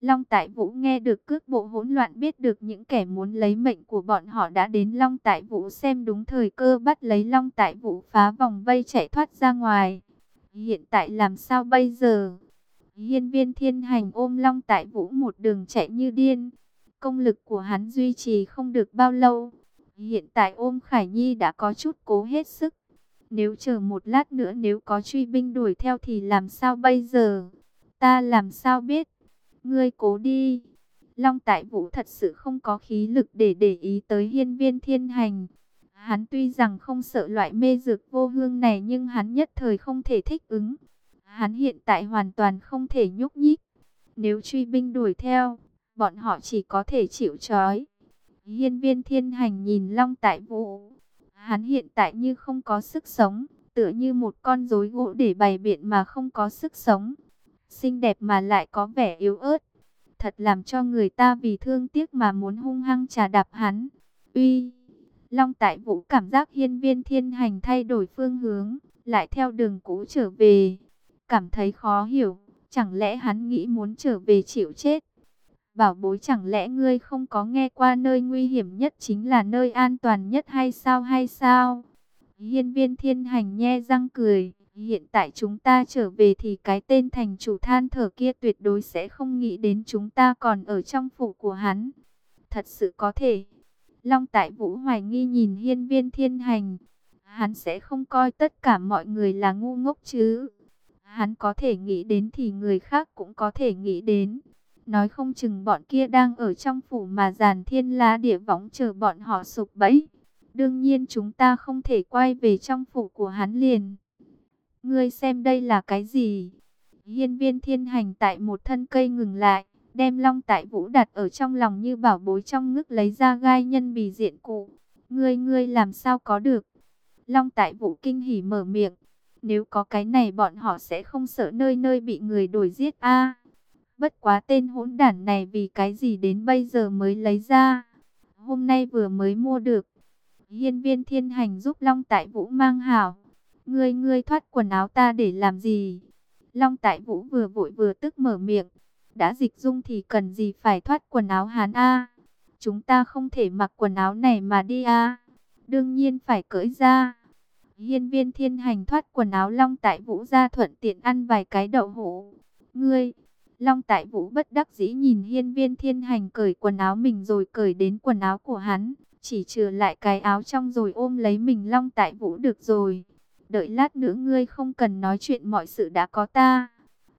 Long Tại Vũ nghe được cước bộ hỗn loạn biết được những kẻ muốn lấy mệnh của bọn họ đã đến Long Tại Vũ xem đúng thời cơ bắt lấy Long Tại Vũ phá vòng vây chạy thoát ra ngoài. Hiện tại làm sao bây giờ? Hiên viên thiên hành ôm Long Tại Vũ một đường chạy như điên. Công lực của hắn duy trì không được bao lâu. Hiện tại ôm Khải Nhi đã có chút cố hết sức. Nếu chờ một lát nữa nếu có truy binh đuổi theo thì làm sao bây giờ? Ta làm sao biết? Ngươi cố đi. Long Tại Vũ thật sự không có khí lực để để ý tới hiên viên thiên hành. Hắn tuy rằng không sợ loại mê dược vô hương này nhưng hắn nhất thời không thể thích ứng. Hắn hiện tại hoàn toàn không thể nhúc nhích. Nếu truy binh đuổi theo, bọn họ chỉ có thể chịu trói. Hiên viên thiên hành nhìn Long Tại Vũ. Hắn hiện tại như không có sức sống, tựa như một con rối gỗ để bày biện mà không có sức sống. Xinh đẹp mà lại có vẻ yếu ớt. Thật làm cho người ta vì thương tiếc mà muốn hung hăng trà đạp hắn. Uy! Long Tại Vũ cảm giác hiên viên thiên hành thay đổi phương hướng, lại theo đường cũ trở về. Cảm thấy khó hiểu, chẳng lẽ hắn nghĩ muốn trở về chịu chết? Bảo bối chẳng lẽ ngươi không có nghe qua nơi nguy hiểm nhất chính là nơi an toàn nhất hay sao hay sao? Hiên viên thiên hành nhe răng cười. Hiện tại chúng ta trở về thì cái tên thành chủ than thở kia tuyệt đối sẽ không nghĩ đến chúng ta còn ở trong phủ của hắn. Thật sự có thể. Long tại vũ hoài nghi nhìn hiên viên thiên hành. Hắn sẽ không coi tất cả mọi người là ngu ngốc chứ. Hắn có thể nghĩ đến thì người khác cũng có thể nghĩ đến. Nói không chừng bọn kia đang ở trong phủ mà giàn thiên la địa võng chờ bọn họ sụp bẫy. Đương nhiên chúng ta không thể quay về trong phủ của hắn liền. Ngươi xem đây là cái gì? Hiên viên thiên hành tại một thân cây ngừng lại, đem long tại vũ đặt ở trong lòng như bảo bối trong ngức lấy ra gai nhân bì diện cụ. Ngươi ngươi làm sao có được? Long tại vũ kinh hỉ mở miệng. Nếu có cái này bọn họ sẽ không sợ nơi nơi bị người đuổi giết a. bất quá tên hỗn đản này vì cái gì đến bây giờ mới lấy ra. Hôm nay vừa mới mua được. Hiên viên thiên hành giúp Long Tại Vũ mang hảo. Ngươi ngươi thoát quần áo ta để làm gì? Long Tại Vũ vừa vội vừa tức mở miệng. Đã dịch dung thì cần gì phải thoát quần áo hán a? Chúng ta không thể mặc quần áo này mà đi a. Đương nhiên phải cởi ra. Hiên viên thiên hành thoát quần áo Long Tại Vũ ra thuận tiện ăn vài cái đậu hũ. Ngươi, Long Tại Vũ bất đắc dĩ nhìn hiên viên thiên hành cởi quần áo mình rồi cởi đến quần áo của hắn. Chỉ trừ lại cái áo trong rồi ôm lấy mình Long Tại Vũ được rồi. Đợi lát nữa ngươi không cần nói chuyện, mọi sự đã có ta.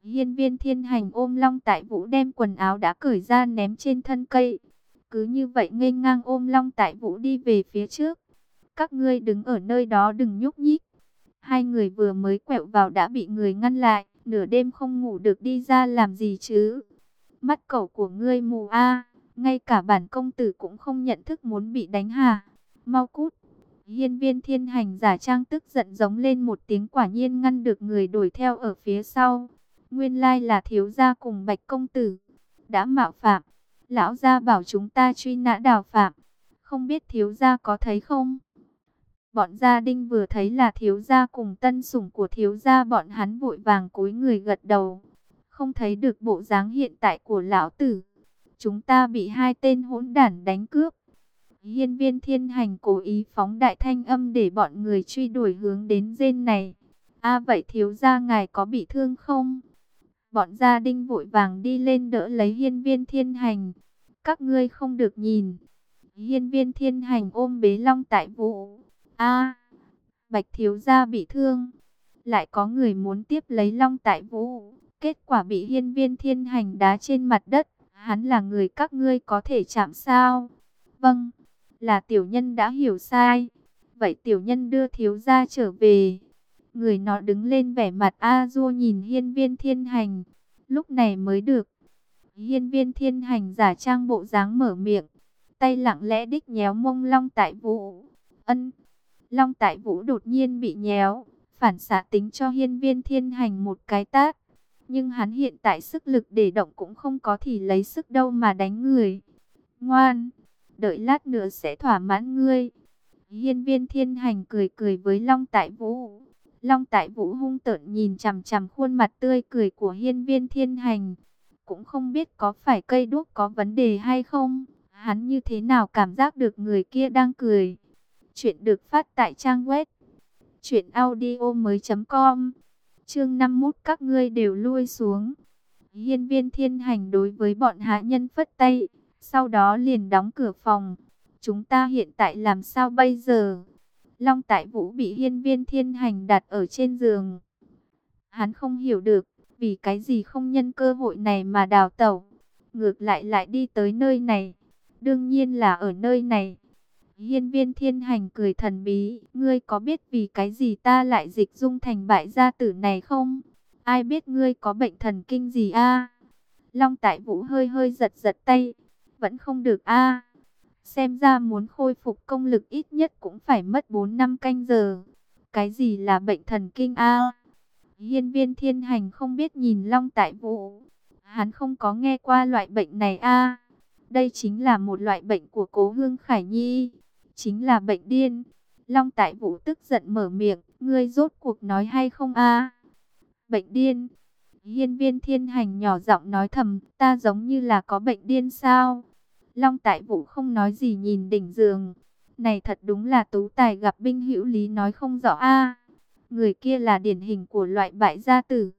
Hiên viên thiên hành ôm Long Tại Vũ đem quần áo đã cởi ra ném trên thân cây. Cứ như vậy ngây ngang ôm Long Tại Vũ đi về phía trước. Các ngươi đứng ở nơi đó đừng nhúc nhích. Hai người vừa mới quẹo vào đã bị người ngăn lại. Nửa đêm không ngủ được đi ra làm gì chứ. Mắt cẩu của ngươi mù a, Ngay cả bản công tử cũng không nhận thức muốn bị đánh hà. Mau cút. Hiên viên thiên hành giả trang tức giận giống lên một tiếng quả nhiên ngăn được người đuổi theo ở phía sau. Nguyên lai là thiếu gia cùng bạch công tử. Đã mạo phạm. Lão gia bảo chúng ta truy nã đào phạm. Không biết thiếu gia có thấy không? Bọn gia đinh vừa thấy là thiếu gia cùng tân sủng của thiếu gia, bọn hắn vội vàng cúi người gật đầu. Không thấy được bộ dáng hiện tại của lão tử. Chúng ta bị hai tên hỗn đản đánh cướp. Hiên viên thiên hành cố ý phóng đại thanh âm để bọn người truy đuổi hướng đến dên này. a, vậy thiếu gia ngài có bị thương không? Bọn gia đinh vội vàng đi lên đỡ lấy hiên viên thiên hành. Các ngươi không được nhìn. Hiên viên thiên hành ôm bế long tại vũ. a, bạch thiếu gia bị thương. Lại có người muốn tiếp lấy long tại vũ. Kết quả bị hiên viên thiên hành đá trên mặt đất. Hắn là người các ngươi có thể chạm sao? Vâng là tiểu nhân đã hiểu sai. Vậy tiểu nhân đưa thiếu gia trở về. Người nó đứng lên vẻ mặt a du nhìn hiên viên thiên hành. Lúc này mới được. Hiên viên thiên hành giả trang bộ dáng mở miệng. Tay lặng lẽ đích nhéo mông long tại vũ. Ân. Long tại vũ đột nhiên bị nhéo. Phản xạ tính cho hiên viên thiên hành một cái tát. Nhưng hắn hiện tại sức lực để động cũng không có thì lấy sức đâu mà đánh người. Ngoan đợi lát nữa sẽ thỏa mãn ngươi. Hiên viên thiên hành cười cười với Long Tại Vũ. Long Tại Vũ hung tợn nhìn chằm chằm khuôn mặt tươi cười của hiên viên thiên hành. cũng không biết có phải cây đuốc có vấn đề hay không. Hắn như thế nào cảm giác được người kia đang cười. Chuyện được phát tại trang web truyệnaudiomoi.com. Chương 51 các ngươi đều lui xuống. Hiên Viên Thiên Hành đối với bọn hạ nhân phất tay, sau đó liền đóng cửa phòng. Chúng ta hiện tại làm sao bây giờ? Long Tại Vũ bị Hiên Viên Thiên Hành đặt ở trên giường. Hắn không hiểu được, vì cái gì không nhân cơ hội này mà đào tẩu, ngược lại lại đi tới nơi này. Đương nhiên là ở nơi này. Hiên viên thiên hành cười thần bí, ngươi có biết vì cái gì ta lại dịch dung thành bại gia tử này không? Ai biết ngươi có bệnh thần kinh gì a? Long tại vũ hơi hơi giật giật tay, vẫn không được a. Xem ra muốn khôi phục công lực ít nhất cũng phải mất 4 năm canh giờ. Cái gì là bệnh thần kinh a? Hiên viên thiên hành không biết nhìn Long Tại Vũ. Hắn không có nghe qua loại bệnh này a. Đây chính là một loại bệnh của cố hương Khải Nhi. Chính là bệnh điên. Long Tại Vũ tức giận mở miệng. Ngươi rốt cuộc nói hay không a? Bệnh điên. Hiên viên thiên hành nhỏ giọng nói thầm. Ta giống như là có bệnh điên sao? Long Tại Vũ không nói gì nhìn đỉnh giường. Này thật đúng là tú tài gặp binh hữu lý nói không rõ a. Người kia là điển hình của loại bại gia tử.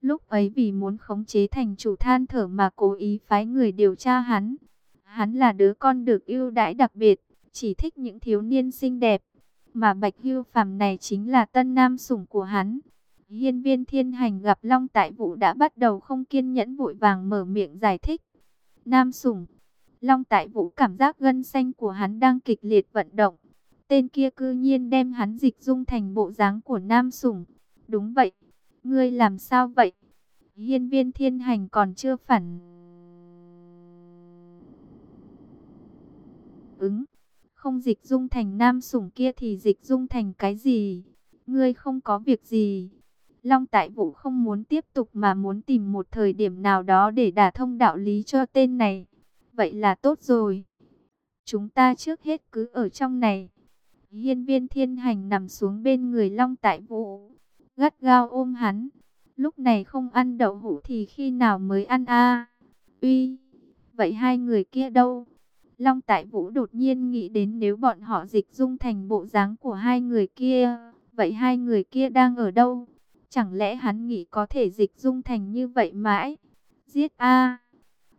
Lúc ấy vì muốn khống chế thành chủ than thở mà cố ý phái người điều tra hắn. Hắn là đứa con được ưu đãi đặc biệt, chỉ thích những thiếu niên xinh đẹp. Mà Bạch Hưu Phàm này chính là tân nam sủng của hắn. Hiên viên thiên hành gặp Long Tại Vũ đã bắt đầu không kiên nhẫn vội vàng mở miệng giải thích. Nam sủng. Long Tại Vũ cảm giác gân xanh của hắn đang kịch liệt vận động. Tên kia cư nhiên đem hắn dịch dung thành bộ dáng của nam sủng. Đúng vậy. Ngươi làm sao vậy? Hiên viên thiên hành còn chưa phản. Ứng. Không dịch dung thành nam sủng kia thì dịch dung thành cái gì? Ngươi không có việc gì. Long Tại Vũ không muốn tiếp tục mà muốn tìm một thời điểm nào đó để đả thông đạo lý cho tên này. Vậy là tốt rồi. Chúng ta trước hết cứ ở trong này. Hiên viên thiên hành nằm xuống bên người Long Tại Vũ, gắt gao ôm hắn. Lúc này không ăn đậu hũ thì khi nào mới ăn a? Uy, vậy hai người kia đâu? Long Tại Vũ đột nhiên nghĩ đến nếu bọn họ dịch dung thành bộ dáng của hai người kia, vậy hai người kia đang ở đâu? Chẳng lẽ hắn nghĩ có thể dịch dung thành như vậy mãi? Giết a!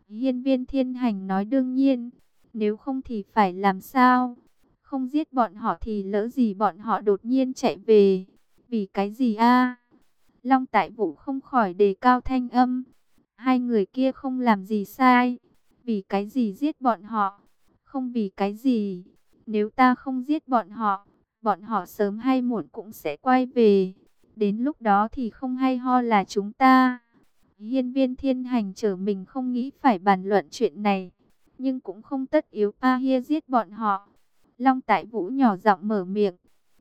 Hiên viên thiên hành nói đương nhiên, nếu không thì phải làm sao? Không giết bọn họ thì lỡ gì bọn họ đột nhiên chạy về. Vì cái gì a? Long tại vũ không khỏi đề cao thanh âm. Hai người kia không làm gì sai. Vì cái gì giết bọn họ? Không vì cái gì. Nếu ta không giết bọn họ, bọn họ sớm hay muộn cũng sẽ quay về. Đến lúc đó thì không hay ho là chúng ta. Hiên viên thiên hành trở mình không nghĩ phải bàn luận chuyện này. Nhưng cũng không tất yếu A Hia giết bọn họ. Long Tại Vũ nhỏ giọng mở miệng.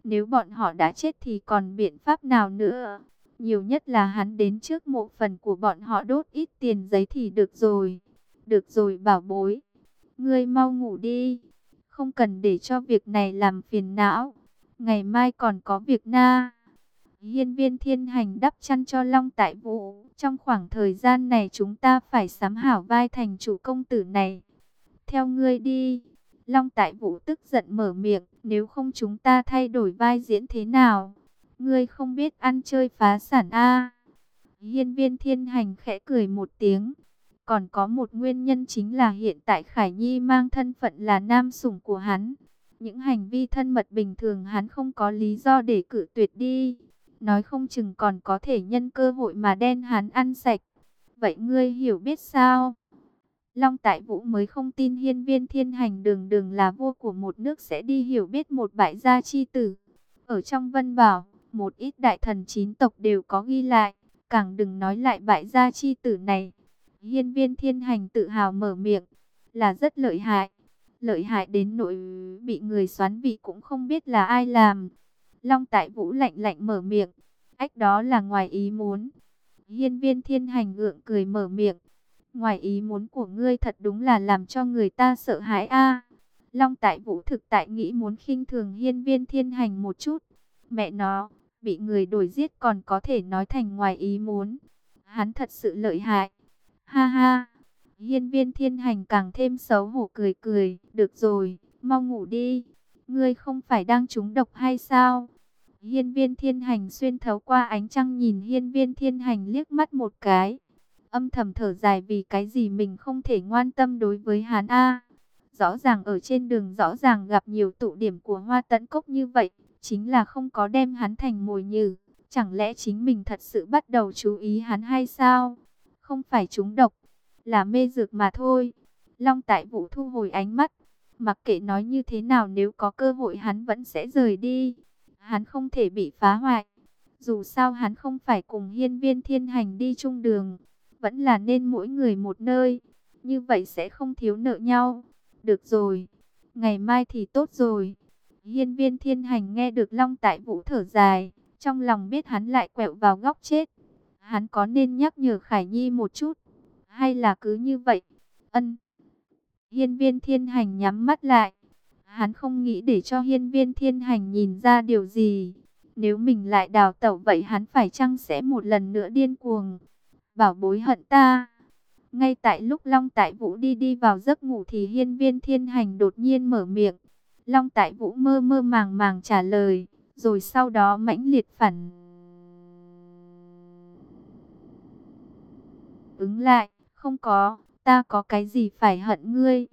Nếu bọn họ đã chết thì còn biện pháp nào nữa? Nhiều nhất là hắn đến trước mộ phần của bọn họ đốt ít tiền giấy thì được rồi. Được rồi bảo bối. Ngươi mau ngủ đi. Không cần để cho việc này làm phiền não. Ngày mai còn có việc na. Hiên viên thiên hành đắp chăn cho Long Tại Vũ. Trong khoảng thời gian này chúng ta phải sắm hảo vai thành chủ công tử này. Theo ngươi đi. Long Tại Vũ tức giận mở miệng, nếu không chúng ta thay đổi vai diễn thế nào? Ngươi không biết ăn chơi phá sản a? Hiên Viên Thiên Hành khẽ cười một tiếng. Còn có một nguyên nhân chính là hiện tại Khải Nhi mang thân phận là nam sủng của hắn. Những hành vi thân mật bình thường hắn không có lý do để cử tuyệt đi. Nói không chừng còn có thể nhân cơ hội mà đen hắn ăn sạch. Vậy ngươi hiểu biết sao? Long Tại Vũ mới không tin hiên viên thiên hành đường đường là vua của một nước sẽ đi hiểu biết một bại gia chi tử. Ở trong Vân Bảo, một ít đại thần chín tộc đều có ghi lại, càng đừng nói lại bại gia chi tử này. Hiên viên thiên hành tự hào mở miệng, là rất lợi hại. Lợi hại đến nỗi bị người xoán vị cũng không biết là ai làm. Long Tại Vũ lạnh lạnh mở miệng, ách đó là ngoài ý muốn. Hiên viên thiên hành ngượng cười mở miệng, Ngoài ý muốn của ngươi thật đúng là làm cho người ta sợ hãi a. Long tại vũ thực tại nghĩ muốn khinh thường hiên viên thiên hành một chút. Mẹ nó, bị người đuổi giết còn có thể nói thành ngoài ý muốn. Hắn thật sự lợi hại. Ha ha. Hiên viên thiên hành càng thêm xấu hổ cười cười. Được rồi, mau ngủ đi. Ngươi không phải đang trúng độc hay sao? Hiên viên thiên hành xuyên thấu qua ánh trăng nhìn hiên viên thiên hành liếc mắt một cái. Âm thầm thở dài vì cái gì mình không thể ngoan tâm đối với hắn A. Rõ ràng ở trên đường rõ ràng gặp nhiều tụ điểm của hoa tấn cốc như vậy. Chính là không có đem hắn thành mồi nhử. Chẳng lẽ chính mình thật sự bắt đầu chú ý hắn hay sao? Không phải chúng độc, là mê dược mà thôi. Long tại vũ thu hồi ánh mắt. Mặc kệ nói như thế nào nếu có cơ hội hắn vẫn sẽ rời đi. Hắn không thể bị phá hoại. Dù sao hắn không phải cùng hiên viên thiên hành đi chung đường. Vẫn là nên mỗi người một nơi. Như vậy sẽ không thiếu nợ nhau. Được rồi. Ngày mai thì tốt rồi. Hiên viên thiên hành nghe được Long Tại Vũ thở dài. Trong lòng biết hắn lại quẹo vào góc chết. Hắn có nên nhắc nhở Khải Nhi một chút. Hay là cứ như vậy. Ân. Hiên viên thiên hành nhắm mắt lại. Hắn không nghĩ để cho hiên viên thiên hành nhìn ra điều gì. Nếu mình lại đào tẩu vậy hắn phải chăng sẽ một lần nữa điên cuồng. Bảo bối hận ta. Ngay tại lúc Long Tại Vũ đi đi vào giấc ngủ thì hiên viên thiên hành đột nhiên mở miệng. Long Tại Vũ mơ mơ màng màng trả lời. Rồi sau đó mãnh liệt phản. Ứng lại, không có, ta có cái gì phải hận ngươi.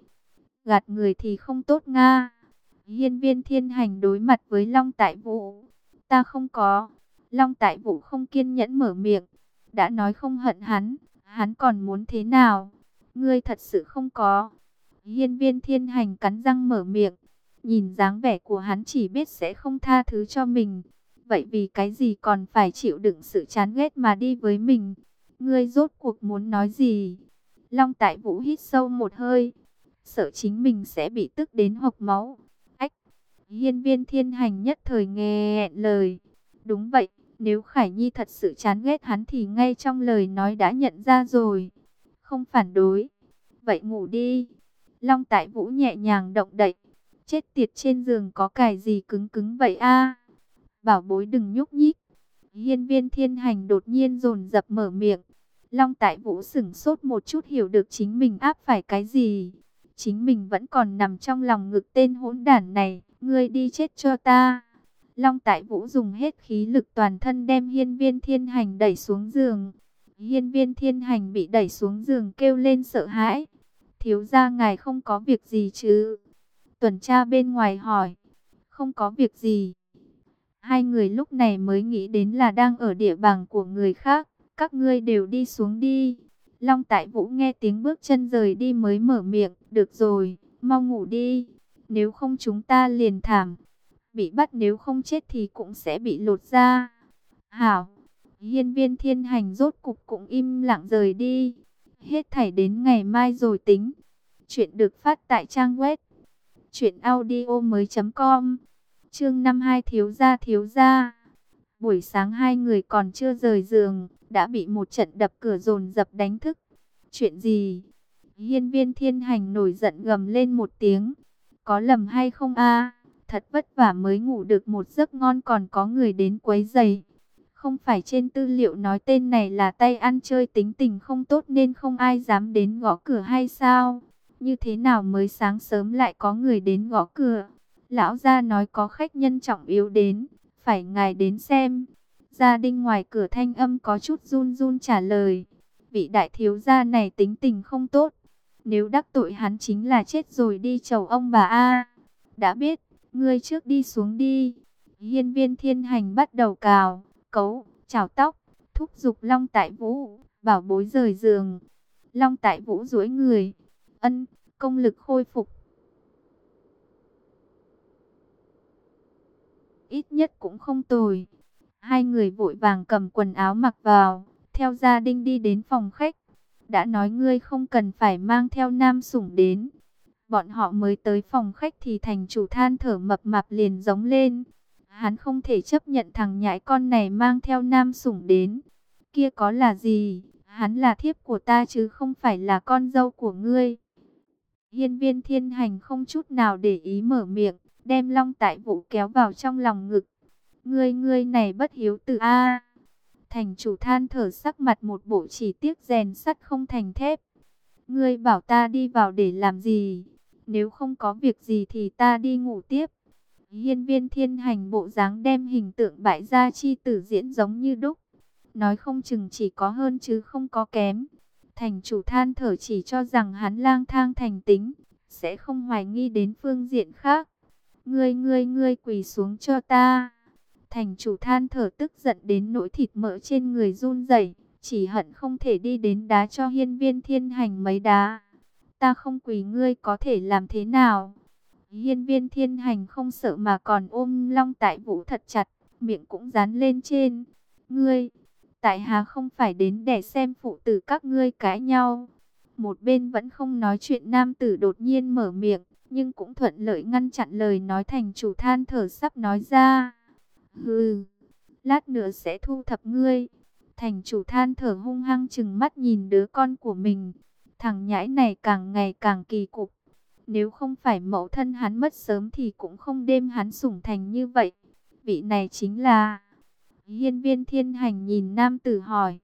Gạt người thì không tốt nga. Hiên viên thiên hành đối mặt với Long Tại Vũ. Ta không có. Long Tại Vũ không kiên nhẫn mở miệng. Đã nói không hận hắn. Hắn còn muốn thế nào? Ngươi thật sự không có. Hiên viên thiên hành cắn răng mở miệng. Nhìn dáng vẻ của hắn chỉ biết sẽ không tha thứ cho mình. Vậy vì cái gì còn phải chịu đựng sự chán ghét mà đi với mình? Ngươi rốt cuộc muốn nói gì? Long Tại Vũ hít sâu một hơi, sợ chính mình sẽ bị tức đến hộc máu. Ách! Hiên viên thiên hành nhất thời nghe lời. Đúng vậy, nếu Khải Nhi thật sự chán ghét hắn thì ngay trong lời nói đã nhận ra rồi. Không phản đối. Vậy ngủ đi. Long Tại Vũ nhẹ nhàng động đậy. Chết tiệt trên giường có cài gì cứng cứng vậy a? Bảo bối đừng nhúc nhích. Hiên viên thiên hành đột nhiên rồn dập mở miệng. Long tại vũ sửng sốt một chút hiểu được chính mình áp phải cái gì. Chính mình vẫn còn nằm trong lòng ngực tên hỗn đản này. Ngươi đi chết cho ta. Long tại vũ dùng hết khí lực toàn thân đem hiên viên thiên hành đẩy xuống giường. Hiên viên thiên hành bị đẩy xuống giường kêu lên sợ hãi. Thiếu gia ngài không có việc gì chứ? Tuần tra bên ngoài hỏi. Không có việc gì. Hai người lúc này mới nghĩ đến là đang ở địa bàn của người khác các ngươi đều đi xuống đi. Long Tại Vũ nghe tiếng bước chân rời đi mới mở miệng, được rồi, mau ngủ đi, nếu không chúng ta liền thảm. Bị bắt nếu không chết thì cũng sẽ bị lột ra. Hảo, hiên viên thiên hành rốt cục cũng im lặng rời đi. Hết thảy đến ngày mai rồi tính. Chuyện được phát tại trang web chuyện audio mới.com Chương 52 thiếu gia thiếu gia Buổi sáng hai người còn chưa rời giường, đã bị một trận đập cửa dồn dập đánh thức. Chuyện gì? Hiên viên thiên hành nổi giận gầm lên một tiếng. Có lầm hay không a? Thật vất vả mới ngủ được một giấc ngon còn có người đến quấy giày. Không phải trên tư liệu nói tên này là tay ăn chơi tính tình không tốt nên không ai dám đến gõ cửa hay sao? Như thế nào mới sáng sớm lại có người đến gõ cửa? Lão gia nói có khách nhân trọng yếu đến, phải ngài đến xem. Gia đình ngoài cửa thanh âm có chút run run trả lời. Vị đại thiếu gia này tính tình không tốt. Nếu đắc tội hắn chính là chết rồi đi chầu ông bà A. Đã biết, ngươi trước đi xuống đi. Hiên viên thiên hành bắt đầu cào, cấu, chào tóc, thúc giục Long Tại Vũ, bảo bối rời giường. Long Tại Vũ duỗi người, ân, công lực khôi phục. Ít nhất cũng không tồi. Hai người vội vàng cầm quần áo mặc vào, theo gia đình đi đến phòng khách. Đã nói ngươi không cần phải mang theo nam sủng đến. Bọn họ mới tới phòng khách thì thành chủ than thở mập mạp liền giống lên. Hắn không thể chấp nhận thằng nhãi con này mang theo nam sủng đến. Kia có là gì? Hắn là thiếp của ta chứ không phải là con dâu của ngươi. Hiên viên thiên hành không chút nào để ý mở miệng, đem long tại vũ kéo vào trong lòng ngực. Ngươi ngươi này bất hiếu từ A. Thành chủ than thở sắc mặt một bộ chỉ tiếc rèn sắt không thành thép. Ngươi bảo ta đi vào để làm gì? Nếu không có việc gì thì ta đi ngủ tiếp. Hiên viên thiên hành bộ dáng đem hình tượng bại gia chi tử diễn giống như đúc. Nói không chừng chỉ có hơn chứ không có kém. Thành chủ than thở chỉ cho rằng hắn lang thang thành tính, sẽ không hoài nghi đến phương diện khác. Ngươi ngươi ngươi quỳ xuống cho ta. Thành chủ than thở tức giận đến nỗi thịt mỡ trên người run rẩy, chỉ hận không thể đi đến đá cho hiên viên thiên hành mấy đá. Ta không quỳ ngươi có thể làm thế nào? Hiên viên thiên hành không sợ mà còn ôm long tại vũ thật chặt, miệng cũng dán lên trên. Ngươi, tại hà không phải đến để xem phụ tử các ngươi cãi nhau. Một bên vẫn không nói chuyện nam tử đột nhiên mở miệng, nhưng cũng thuận lợi ngăn chặn lời nói thành chủ than thở sắp nói ra. Hừ, lát nữa sẽ thu thập ngươi. Thành chủ than thở hung hăng chừng mắt nhìn đứa con của mình. Thằng nhãi này càng ngày càng kỳ cục. Nếu không phải mẫu thân hắn mất sớm thì cũng không đêm hắn sủng thành như vậy. Vị này chính là... Hiên viên thiên hành nhìn nam tử hỏi.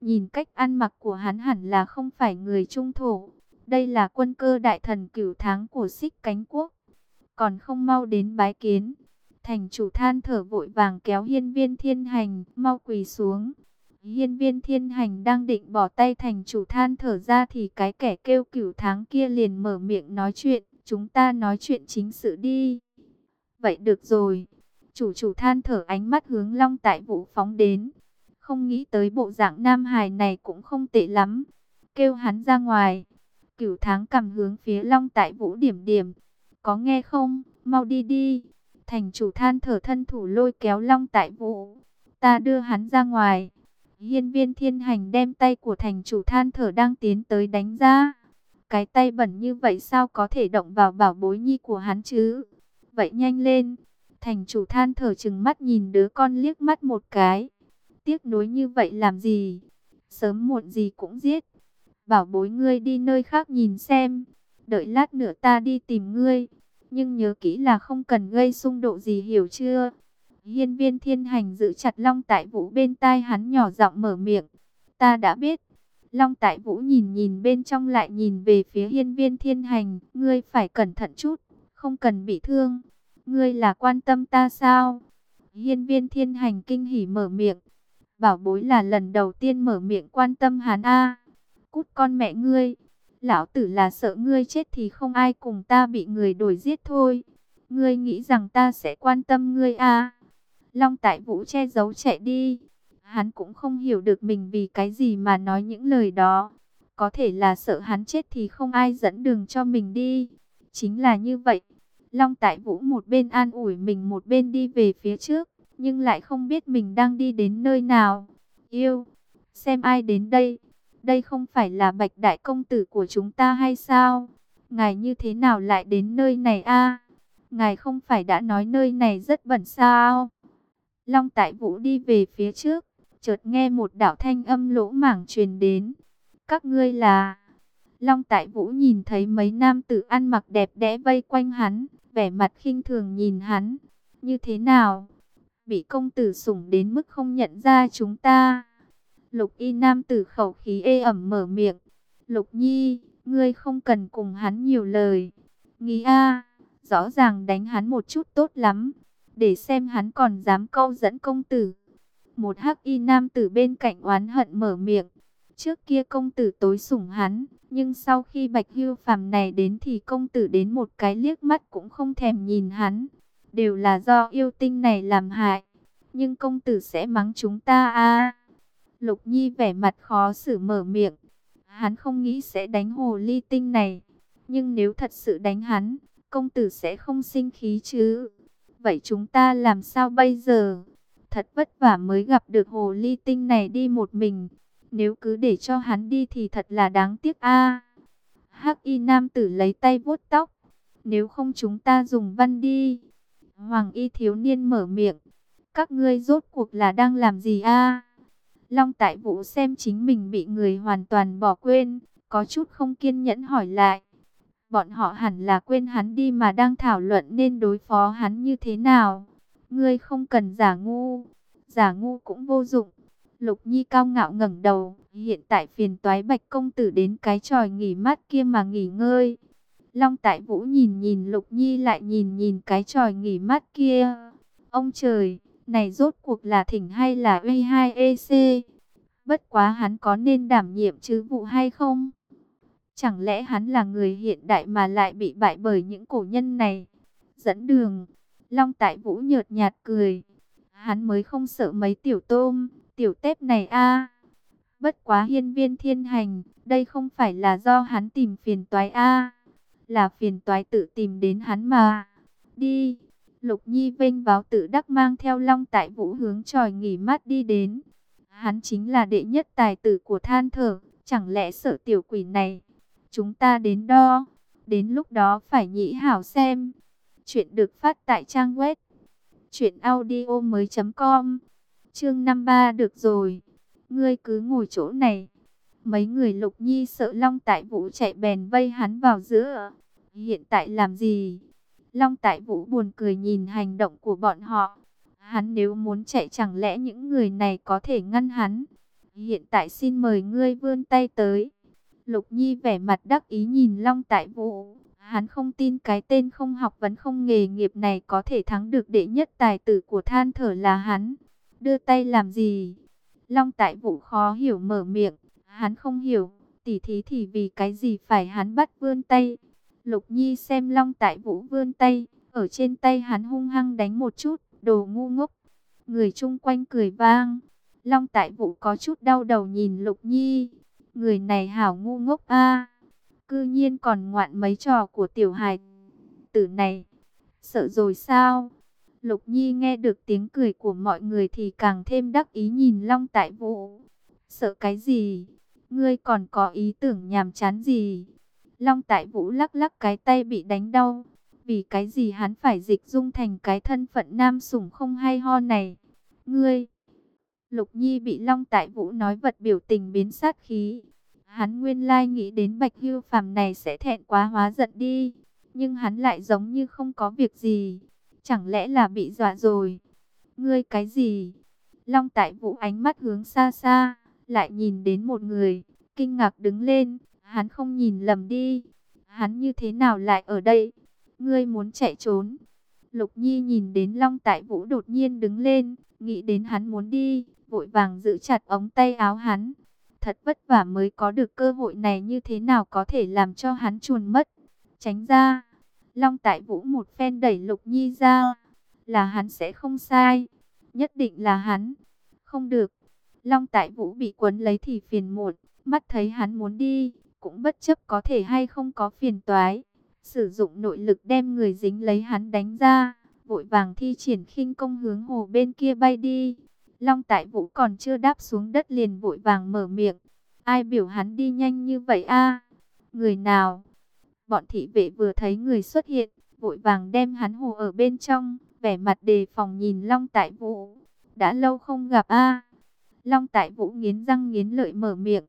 Nhìn cách ăn mặc của hắn hẳn là không phải người trung thổ. Đây là quân cơ đại thần cửu tháng của xích cánh quốc. Còn không mau đến bái kiến. Thành chủ than thở vội vàng kéo hiên viên thiên hành, mau quỳ xuống. Hiên viên thiên hành đang định bỏ tay thành chủ than thở ra thì cái kẻ kêu cửu tháng kia liền mở miệng nói chuyện. Chúng ta nói chuyện chính sự đi. Vậy được rồi. Chủ chủ than thở ánh mắt hướng long tại vũ phóng đến. Không nghĩ tới bộ dạng nam hài này cũng không tệ lắm. Kêu hắn ra ngoài. Cửu tháng cầm hướng phía long tại vũ điểm điểm. Có nghe không? Mau đi đi. Thành chủ than thở thân thủ lôi kéo long tại vũ. Ta đưa hắn ra ngoài. Hiên viên thiên hành đem tay của thành chủ than thở đang tiến tới đánh ra. Cái tay bẩn như vậy sao có thể động vào bảo bối nhi của hắn chứ? Vậy nhanh lên. Thành chủ than thở chừng mắt nhìn đứa con liếc mắt một cái. Tiếc nuối như vậy làm gì? Sớm muộn gì cũng giết. Bảo bối ngươi đi nơi khác nhìn xem. Đợi lát nữa ta đi tìm ngươi. Nhưng nhớ kỹ là không cần gây xung đột gì hiểu chưa? Hiên viên thiên hành giữ chặt Long Tại Vũ bên tai hắn nhỏ giọng mở miệng. Ta đã biết. Long Tại Vũ nhìn nhìn bên trong lại nhìn về phía hiên viên thiên hành. Ngươi phải cẩn thận chút, không cần bị thương. Ngươi là quan tâm ta sao? Hiên viên thiên hành kinh hỉ mở miệng. Bảo bối là lần đầu tiên mở miệng quan tâm hắn a. Cút con mẹ ngươi. Lão tử là sợ ngươi chết thì không ai cùng ta bị người đuổi giết thôi. Ngươi nghĩ rằng ta sẽ quan tâm ngươi à? Long Tại Vũ che giấu chạy đi. Hắn cũng không hiểu được mình vì cái gì mà nói những lời đó. Có thể là sợ hắn chết thì không ai dẫn đường cho mình đi. Chính là như vậy. Long Tại Vũ một bên an ủi mình một bên đi về phía trước. Nhưng lại không biết mình đang đi đến nơi nào. Yêu, xem ai đến đây. Đây không phải là bạch đại công tử của chúng ta hay sao? Ngài như thế nào lại đến nơi này a? Ngài không phải đã nói nơi này rất bẩn sao? Long Tại Vũ đi về phía trước, chợt nghe một đạo thanh âm lỗ mảng truyền đến. Các ngươi là... Long Tại Vũ nhìn thấy mấy nam tử ăn mặc đẹp đẽ vây quanh hắn, vẻ mặt khinh thường nhìn hắn. Như thế nào? Bị công tử sủng đến mức không nhận ra chúng ta. Lục y nam tử khẩu khí ê ẩm mở miệng. Lục nhi, ngươi không cần cùng hắn nhiều lời. Nghĩ a, rõ ràng đánh hắn một chút tốt lắm để xem hắn còn dám câu dẫn công tử. Một hắc y nam tử bên cạnh oán hận mở miệng. Trước kia công tử tối sủng hắn, nhưng sau khi bạch hưu phàm này đến thì công tử đến một cái liếc mắt cũng không thèm nhìn hắn. Đều là do yêu tinh này làm hại. Nhưng công tử sẽ mắng chúng ta à. Lục Nhi vẻ mặt khó xử mở miệng. Hắn không nghĩ sẽ đánh hồ ly tinh này. Nhưng nếu thật sự đánh hắn, công tử sẽ không sinh khí chứ. Vậy chúng ta làm sao bây giờ? Thật vất vả mới gặp được hồ ly tinh này đi một mình. Nếu cứ để cho hắn đi thì thật là đáng tiếc a. Hắc y nam tử lấy tay vuốt tóc. Nếu không chúng ta dùng văn đi. Hoàng y thiếu niên mở miệng. Các ngươi rốt cuộc là đang làm gì a? Long tại vũ xem chính mình bị người hoàn toàn bỏ quên. Có chút không kiên nhẫn hỏi lại. Bọn họ hẳn là quên hắn đi mà đang thảo luận nên đối phó hắn như thế nào. Ngươi không cần giả ngu. Giả ngu cũng vô dụng. Lục Nhi cao ngạo ngẩng đầu, hiện tại phiền toái bạch công tử đến cái tròi nghỉ mát kia mà nghỉ ngơi. Long Tại Vũ nhìn nhìn Lục Nhi lại nhìn nhìn cái tròi nghỉ mát kia. Ông trời, này rốt cuộc là thỉnh hay là A2EC? Bất quá hắn có nên đảm nhiệm chứ vụ hay không? Chẳng lẽ hắn là người hiện đại mà lại bị bại bởi những cổ nhân này? Dẫn đường, Long Tại Vũ nhợt nhạt cười. Hắn mới không sợ mấy tiểu tôm, tiểu tép này a. Bất quá hiên viên thiên hành, đây không phải là do hắn tìm phiền toái a, là phiền toái tự tìm đến hắn mà. Đi, Lục Nhi vênh báo tự đắc mang theo Long Tại Vũ hướng tròi nghỉ mát đi đến. Hắn chính là đệ nhất tài tử của than thở, chẳng lẽ sợ tiểu quỷ này. Chúng ta đến đo, đến lúc đó phải nhĩ hảo xem. Chuyện được phát tại trang web truyệnaudiomoi.com. Chương 53 được rồi, ngươi cứ ngồi chỗ này. Mấy người Lục Nhi sợ Long Tại Vũ chạy bèn vây hắn vào giữa. Hiện tại làm gì? Long Tại Vũ buồn cười nhìn hành động của bọn họ. Hắn nếu muốn chạy chẳng lẽ những người này có thể ngăn hắn? Hiện tại xin mời ngươi vươn tay tới. Lục Nhi vẻ mặt đắc ý nhìn Long Tại Vũ. Hắn không tin cái tên không học vấn không nghề nghiệp này có thể thắng được đệ nhất tài tử của than thở là hắn. Đưa tay làm gì? Long Tại Vũ khó hiểu mở miệng. Hắn không hiểu, tỉ thí thì vì cái gì phải hắn bắt vươn tay. Lục Nhi xem Long Tại Vũ vươn tay, ở trên tay hắn hung hăng đánh một chút, đồ ngu ngốc. Người chung quanh cười vang. Long Tại Vũ có chút đau đầu nhìn Lục Nhi. Người này hảo ngu ngốc a. Cư nhiên còn ngoạn mấy trò của tiểu hài tử này. Sợ rồi sao? Lục Nhi nghe được tiếng cười của mọi người thì càng thêm đắc ý nhìn Long Tại Vũ. Sợ cái gì? Ngươi còn có ý tưởng nhàm chán gì? Long Tại Vũ lắc lắc cái tay bị đánh đau. Vì cái gì hắn phải dịch dung thành cái thân phận nam sủng không hay ho này? Ngươi! Lục Nhi bị Long Tại Vũ nói vật biểu tình biến sát khí. Hắn nguyên lai nghĩ đến Bạch Hưu Phàm này sẽ thẹn quá hóa giận đi, nhưng hắn lại giống như không có việc gì. Chẳng lẽ là bị dọa rồi? Ngươi cái gì? Long Tại Vũ ánh mắt hướng xa xa, lại nhìn đến một người, kinh ngạc đứng lên, hắn không nhìn lầm đi. Hắn như thế nào lại ở đây? Ngươi muốn chạy trốn? Lục Nhi nhìn đến Long Tại Vũ đột nhiên đứng lên, nghĩ đến hắn muốn đi, vội vàng giữ chặt ống tay áo hắn. Thật vất vả mới có được cơ hội này như thế nào có thể làm cho hắn chuồn mất. Tránh ra. Long Tại Vũ một phen đẩy Lục Nhi ra. Là hắn sẽ không sai. Nhất định là hắn. Không được. Long Tại Vũ bị quấn lấy thì phiền muộn. Mắt thấy hắn muốn đi. Cũng bất chấp có thể hay không có phiền toái. Sử dụng nội lực đem người dính lấy hắn đánh ra. Vội vàng thi triển khinh công hướng hồ bên kia bay đi. Long Tại Vũ còn chưa đáp xuống đất liền vội vàng mở miệng. Ai biểu hắn đi nhanh như vậy a? Người nào? Bọn thị vệ vừa thấy người xuất hiện, vội vàng đem hắn hồ ở bên trong, vẻ mặt đề phòng nhìn Long Tại Vũ. Đã lâu không gặp a. Long Tại Vũ nghiến răng nghiến lợi mở miệng,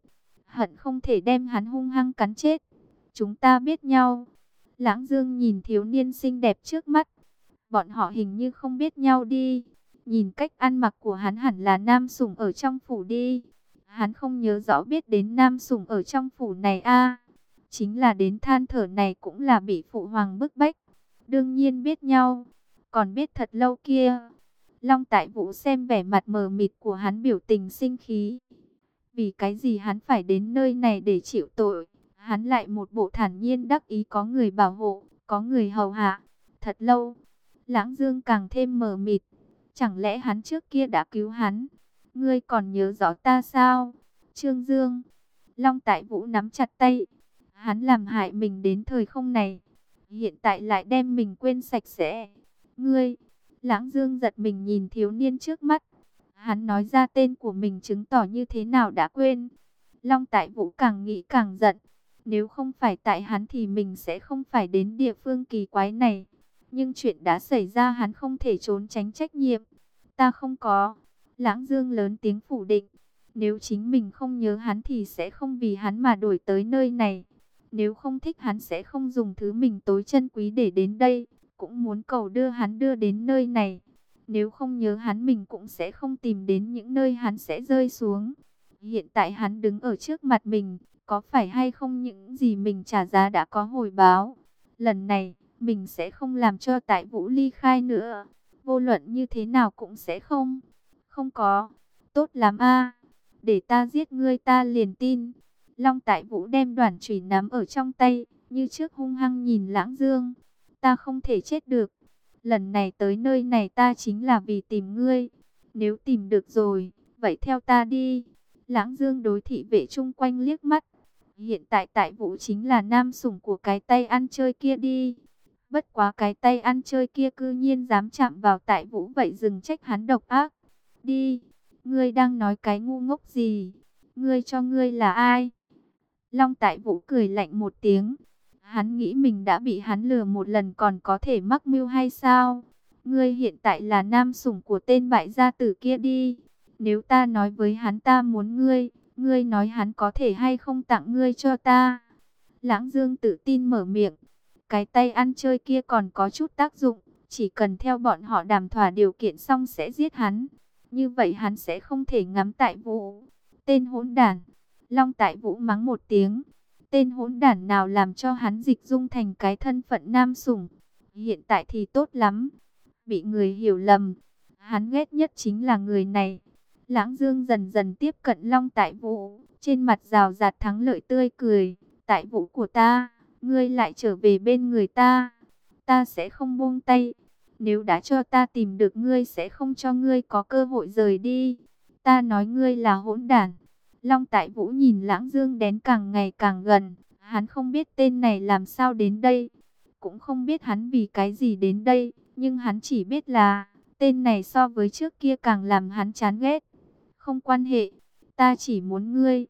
hận không thể đem hắn hung hăng cắn chết. Chúng ta biết nhau. Lãng Dương nhìn thiếu niên xinh đẹp trước mắt. Bọn họ hình như không biết nhau đi. Nhìn cách ăn mặc của hắn hẳn là nam sủng ở trong phủ đi. Hắn không nhớ rõ biết đến nam sủng ở trong phủ này a Chính là đến than thở này cũng là bị phụ hoàng bức bách. Đương nhiên biết nhau. Còn biết thật lâu kia. Long tại vũ xem vẻ mặt mờ mịt của hắn biểu tình sinh khí. Vì cái gì hắn phải đến nơi này để chịu tội. Hắn lại một bộ thản nhiên đắc ý có người bảo hộ, có người hầu hạ. Thật lâu. Lãng Dương càng thêm mờ mịt. Chẳng lẽ hắn trước kia đã cứu hắn? Ngươi còn nhớ rõ ta sao? Trương Dương. Long Tại Vũ nắm chặt tay. Hắn làm hại mình đến thời không này. Hiện tại lại đem mình quên sạch sẽ. Ngươi. Lãng Dương giật mình nhìn thiếu niên trước mắt. Hắn nói ra tên của mình chứng tỏ như thế nào đã quên. Long Tại Vũ càng nghĩ càng giận. Nếu không phải tại hắn thì mình sẽ không phải đến địa phương kỳ quái này. Nhưng chuyện đã xảy ra hắn không thể trốn tránh trách nhiệm. Ta không có. Lãng Dương lớn tiếng phủ định. Nếu chính mình không nhớ hắn thì sẽ không vì hắn mà đổi tới nơi này. Nếu không thích hắn sẽ không dùng thứ mình tối chân quý để đến đây. Cũng muốn cầu đưa hắn đưa đến nơi này. Nếu không nhớ hắn mình cũng sẽ không tìm đến những nơi hắn sẽ rơi xuống. Hiện tại hắn đứng ở trước mặt mình, có phải hay không những gì mình trả giá đã có hồi báo. Lần này, mình sẽ không làm cho tại vũ ly khai nữa. Vô luận như thế nào cũng sẽ không. Không có. Tốt lắm a Để ta giết ngươi ta liền tin. Long tại vũ đem đoàn chùy nắm ở trong tay, như trước hung hăng nhìn lãng dương. Ta không thể chết được. Lần này tới nơi này ta chính là vì tìm ngươi. Nếu tìm được rồi, vậy theo ta đi. Lãng dương đối thị vệ chung quanh liếc mắt. Hiện tại tại vũ chính là nam sủng của cái tay ăn chơi kia đi. Bất quá cái tay ăn chơi kia cư nhiên dám chạm vào tại vũ vậy dừng trách hắn độc ác. Đi, ngươi đang nói cái ngu ngốc gì? Ngươi cho ngươi là ai? Long tại vũ cười lạnh một tiếng. Hắn nghĩ mình đã bị hắn lừa một lần còn có thể mắc mưu hay sao? Ngươi hiện tại là nam sủng của tên bại gia tử kia đi. Nếu ta nói với hắn ta muốn ngươi, ngươi nói hắn có thể hay không tặng ngươi cho ta. Lãng Dương tự tin mở miệng. Cái tay ăn chơi kia còn có chút tác dụng. Chỉ cần theo bọn họ đàm thỏa điều kiện xong sẽ giết hắn. Như vậy hắn sẽ không thể ngắm tại vũ. Tên hỗn đản. Long tại vũ mắng một tiếng. Tên hỗn đản nào làm cho hắn dịch dung thành cái thân phận nam sủng. Hiện tại thì tốt lắm. Bị người hiểu lầm. Hắn ghét nhất chính là người này. Lãng Dương dần dần tiếp cận Long Tại Vũ, trên mặt rào rạt thắng lợi tươi cười. Tại Vũ của ta, ngươi lại trở về bên người ta. Ta sẽ không buông tay. Nếu đã cho ta tìm được ngươi sẽ không cho ngươi có cơ hội rời đi. Ta nói ngươi là hỗn đản. Long Tại Vũ nhìn Lãng Dương đến càng ngày càng gần. Hắn không biết tên này làm sao đến đây. Cũng không biết hắn vì cái gì đến đây. Nhưng hắn chỉ biết là tên này so với trước kia càng làm hắn chán ghét. Không quan hệ, ta chỉ muốn ngươi.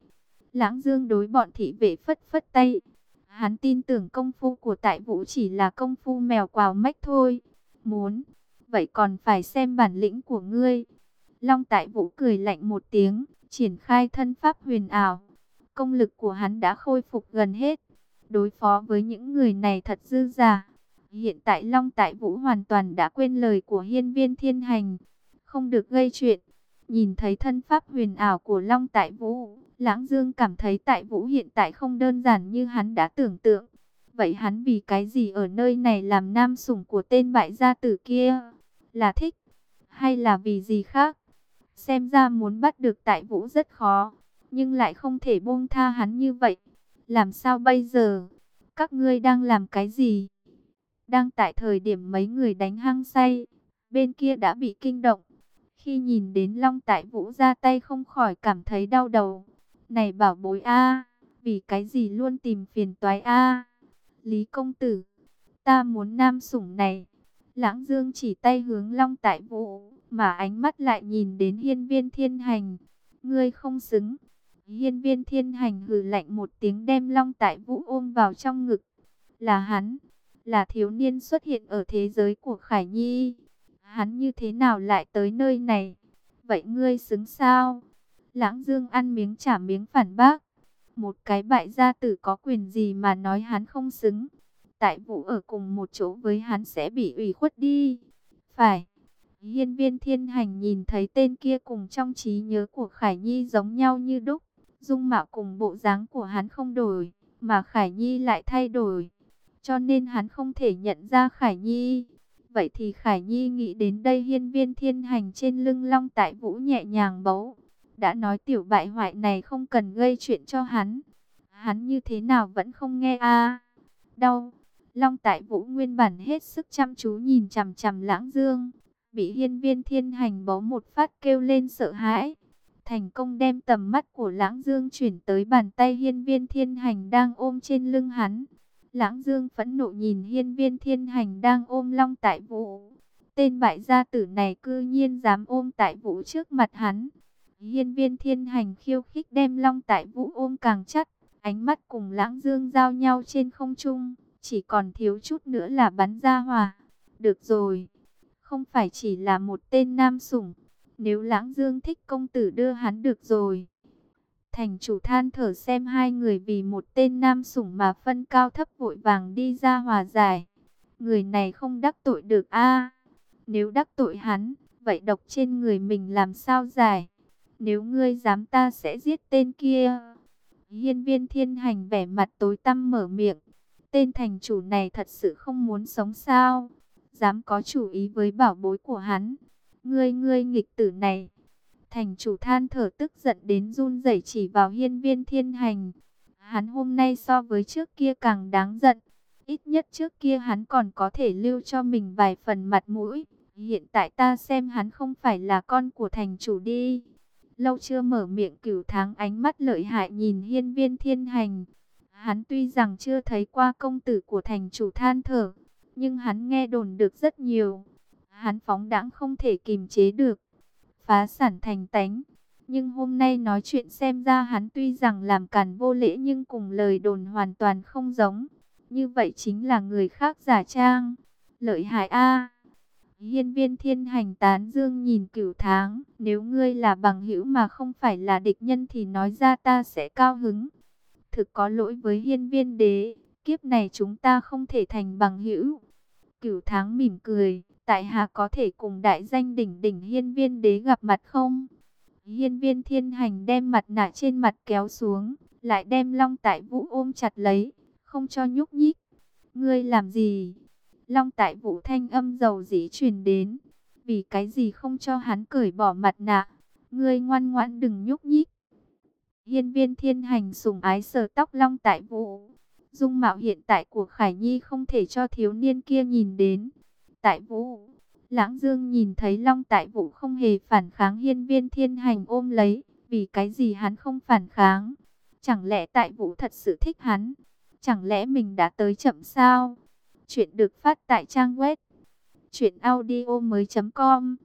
Lãng Dương đối bọn thị vệ phất phất tay. Hắn tin tưởng công phu của tại vũ chỉ là công phu mèo quào mách thôi. Muốn, vậy còn phải xem bản lĩnh của ngươi. Long tại vũ cười lạnh một tiếng, triển khai thân pháp huyền ảo. Công lực của hắn đã khôi phục gần hết. Đối phó với những người này thật dư giả. Hiện tại Long Tại Vũ hoàn toàn đã quên lời của hiên viên thiên hành. Không được gây chuyện. Nhìn thấy thân pháp huyền ảo của Long Tại Vũ, Lãng Dương cảm thấy Tại Vũ hiện tại không đơn giản như hắn đã tưởng tượng. Vậy hắn vì cái gì ở nơi này làm nam sủng của tên bại gia tử kia? Là thích? Hay là vì gì khác? Xem ra muốn bắt được Tại Vũ rất khó, nhưng lại không thể buông tha hắn như vậy. Làm sao bây giờ? Các ngươi đang làm cái gì? Đang tại thời điểm mấy người đánh hăng say, bên kia đã bị kinh động. Khi nhìn đến Long Tại Vũ ra tay không khỏi cảm thấy đau đầu. Này bảo bối a, vì cái gì luôn tìm phiền toái a? Lý công tử, ta muốn nam sủng này. Lãng Dương chỉ tay hướng Long Tại Vũ, mà ánh mắt lại nhìn đến Hiên Viên Thiên Hành. Ngươi không xứng. Hiên Viên Thiên Hành hừ lạnh một tiếng đem Long Tại Vũ ôm vào trong ngực. Là hắn, là thiếu niên xuất hiện ở thế giới của Khải Nhi hắn như thế nào lại tới nơi này? Vậy ngươi xứng sao? Lãng Dương ăn miếng trả miếng phản bác. Một cái bại gia tử có quyền gì mà nói hắn không xứng? Tại vụ ở cùng một chỗ với hắn sẽ bị ủy khuất đi. Phải. Hiên viên thiên hành nhìn thấy tên kia cùng trong trí nhớ của Khải Nhi giống nhau như đúc. Dung mạo cùng bộ dáng của hắn không đổi, mà Khải Nhi lại thay đổi. Cho nên hắn không thể nhận ra Khải Nhi. Vậy thì Khải Nhi nghĩ đến đây hiên viên thiên hành trên lưng long tại vũ nhẹ nhàng bấu. Đã nói tiểu bại hoại này không cần gây chuyện cho hắn. Hắn như thế nào vẫn không nghe a Đau. Long tại vũ nguyên bản hết sức chăm chú nhìn chằm chằm lãng dương. Bị hiên viên thiên hành bó một phát kêu lên sợ hãi. Thành công đem tầm mắt của lãng dương chuyển tới bàn tay hiên viên thiên hành đang ôm trên lưng hắn. Lãng Dương phẫn nộ nhìn hiên viên thiên hành đang ôm long tại vũ. Tên bại gia tử này cư nhiên dám ôm tại vũ trước mặt hắn. Hiên viên thiên hành khiêu khích đem long tại vũ ôm càng chắc. Ánh mắt cùng lãng dương giao nhau trên không trung. Chỉ còn thiếu chút nữa là bắn ra hòa. Được rồi. Không phải chỉ là một tên nam sủng. Nếu lãng dương thích công tử đưa hắn được rồi. Thành chủ than thở xem hai người vì một tên nam sủng mà phân cao thấp vội vàng đi ra hòa giải. Người này không đắc tội được a Nếu đắc tội hắn, vậy độc trên người mình làm sao giải? Nếu ngươi dám ta sẽ giết tên kia. Hiên viên thiên hành vẻ mặt tối tăm mở miệng. Tên thành chủ này thật sự không muốn sống sao? Dám có chủ ý với bảo bối của hắn. Ngươi ngươi nghịch tử này. Thành chủ than thở tức giận đến run rẩy chỉ vào hiên viên thiên hành. Hắn hôm nay so với trước kia càng đáng giận. Ít nhất trước kia hắn còn có thể lưu cho mình vài phần mặt mũi. Hiện tại ta xem hắn không phải là con của thành chủ đi. Lâu chưa mở miệng cửu tháng ánh mắt lợi hại nhìn hiên viên thiên hành. Hắn tuy rằng chưa thấy qua công tử của thành chủ than thở, nhưng hắn nghe đồn được rất nhiều. Hắn phóng đãng không thể kìm chế được, phá sản thành tánh. Nhưng hôm nay nói chuyện xem ra hắn tuy rằng làm càn vô lễ nhưng cùng lời đồn hoàn toàn không giống. Như vậy chính là người khác giả trang. Lợi hại A. Hiên viên thiên hành tán dương nhìn cửu tháng. Nếu ngươi là bằng hữu mà không phải là địch nhân thì nói ra ta sẽ cao hứng. Thực có lỗi với hiên viên đế. Kiếp này chúng ta không thể thành bằng hữu. Cửu tháng mỉm cười. Tại hạ có thể cùng đại danh đỉnh đỉnh hiên viên đế gặp mặt không? Hiên viên thiên hành đem mặt nạ trên mặt kéo xuống. Lại đem long tại vũ ôm chặt lấy. Không cho nhúc nhích. Ngươi làm gì? Long tại vũ thanh âm dầu dĩ truyền đến. Vì cái gì không cho hắn cởi bỏ mặt nạ? Ngươi ngoan ngoãn đừng nhúc nhích. Hiên viên thiên hành sùng ái sờ tóc long tại vũ. Dung mạo hiện tại của Khải Nhi không thể cho thiếu niên kia nhìn đến. Tại vũ, lãng dương nhìn thấy long tại vũ không hề phản kháng hiên viên thiên hành ôm lấy. Vì cái gì hắn không phản kháng? Chẳng lẽ tại vũ thật sự thích hắn? Chẳng lẽ mình đã tới chậm sao? Chuyện được phát tại trang web truyệnaudiomoi.com.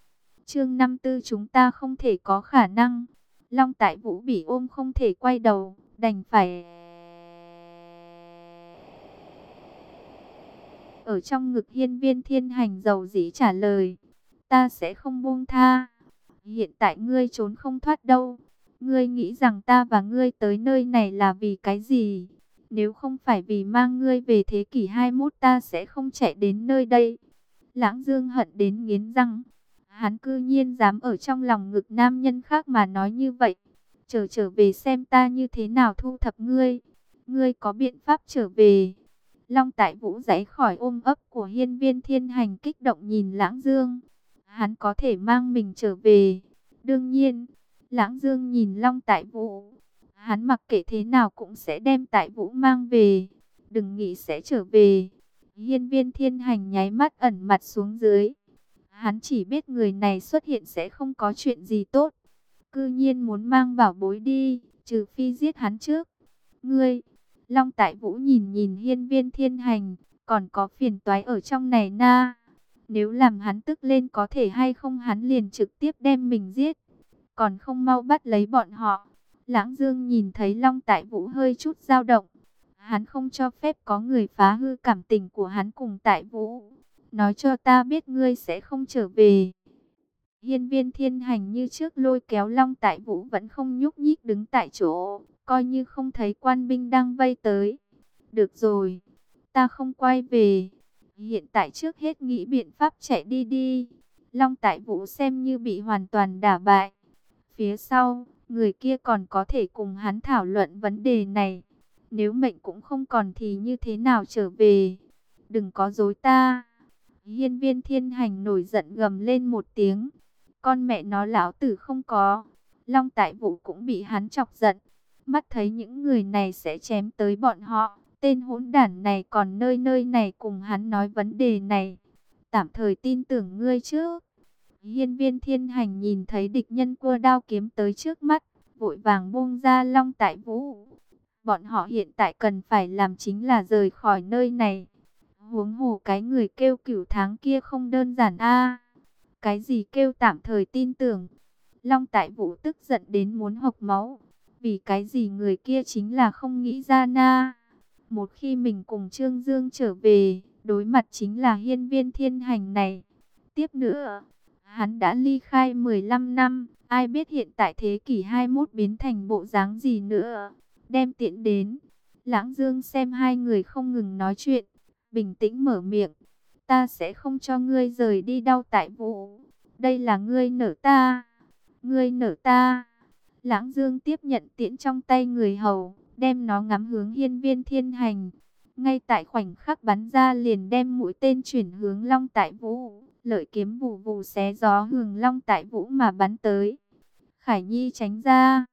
Chương 54 chúng ta không thể có khả năng. Long Tại Vũ bị ôm không thể quay đầu, đành phải Ở trong ngực Hiên Viên Thiên Hành dầu dĩ trả lời, ta sẽ không buông tha. Hiện tại ngươi trốn không thoát đâu. Ngươi nghĩ rằng ta và ngươi tới nơi này là vì cái gì? Nếu không phải vì mang ngươi về thế kỷ 21 ta sẽ không chạy đến nơi đây. Lãng Dương hận đến nghiến răng. Hắn cư nhiên dám ở trong lòng ngực nam nhân khác mà nói như vậy. chờ trở về xem ta như thế nào thu thập ngươi. Ngươi có biện pháp trở về. Long tại vũ giãy khỏi ôm ấp của hiên viên thiên hành kích động nhìn Lãng Dương. Hắn có thể mang mình trở về. Đương nhiên, Lãng Dương nhìn Long tại vũ Hắn mặc kệ thế nào cũng sẽ đem tại vũ mang về. Đừng nghĩ sẽ trở về. Hiên viên thiên hành nháy mắt ẩn mặt xuống dưới. Hắn chỉ biết người này xuất hiện sẽ không có chuyện gì tốt. Cư nhiên muốn mang bảo bối đi, trừ phi giết hắn trước. Ngươi, Long Tại Vũ nhìn nhìn hiên viên thiên hành, còn có phiền toái ở trong này na. Nếu làm hắn tức lên có thể hay không hắn liền trực tiếp đem mình giết. Còn không mau bắt lấy bọn họ. Lãng Dương nhìn thấy Long Tại Vũ hơi chút dao động. Hắn không cho phép có người phá hư cảm tình của hắn cùng Tại Vũ. Nói cho ta biết ngươi sẽ không trở về. Hiên viên thiên hành như trước lôi kéo Long Tại Vũ vẫn không nhúc nhích đứng tại chỗ. Coi như không thấy quan binh đang vây tới. Được rồi, ta không quay về. Hiện tại trước hết nghĩ biện pháp chạy đi đi. Long Tại Vũ xem như bị hoàn toàn đả bại. Phía sau người kia còn có thể cùng hắn thảo luận vấn đề này. Nếu mệnh cũng không còn thì như thế nào trở về? Đừng có dối ta. Hiên viên thiên hành nổi giận gầm lên một tiếng. Con mẹ nó lão tử không có. Long tại vũ cũng bị hắn chọc giận. Mắt thấy những người này sẽ chém tới bọn họ. Tên hỗn đản này còn nơi nơi này cùng hắn nói vấn đề này. Tạm thời tin tưởng ngươi chứ. Hiên viên thiên hành nhìn thấy địch nhân cua đao kiếm tới trước mắt, vội vàng buông ra long tại vũ. Bọn họ hiện tại cần phải làm chính là rời khỏi nơi này. Huống hồ cái người kêu cửu tháng kia không đơn giản a Cái gì kêu tạm thời tin tưởng. Long tại vũ tức giận đến muốn hộc máu. Vì cái gì người kia chính là không nghĩ ra na. Một khi mình cùng Trương Dương trở về, đối mặt chính là hiên viên thiên hành này. Tiếp nữa Hắn đã ly khai 15 năm, ai biết hiện tại thế kỷ 21 biến thành bộ dáng gì nữa. Đem tiện đến, Lãng Dương xem hai người không ngừng nói chuyện, bình tĩnh mở miệng. Ta sẽ không cho ngươi rời đi đau tại vũ. Đây là ngươi nở ta. Ngươi nở ta. Lãng Dương tiếp nhận tiễn trong tay người hầu, đem nó ngắm hướng hiên viên thiên hành. Ngay tại khoảnh khắc bắn ra liền đem mũi tên chuyển hướng Long Tại Vũ, lợi kiếm vù vù xé gió hướng Long Tại Vũ mà bắn tới. Khải Nhi tránh ra.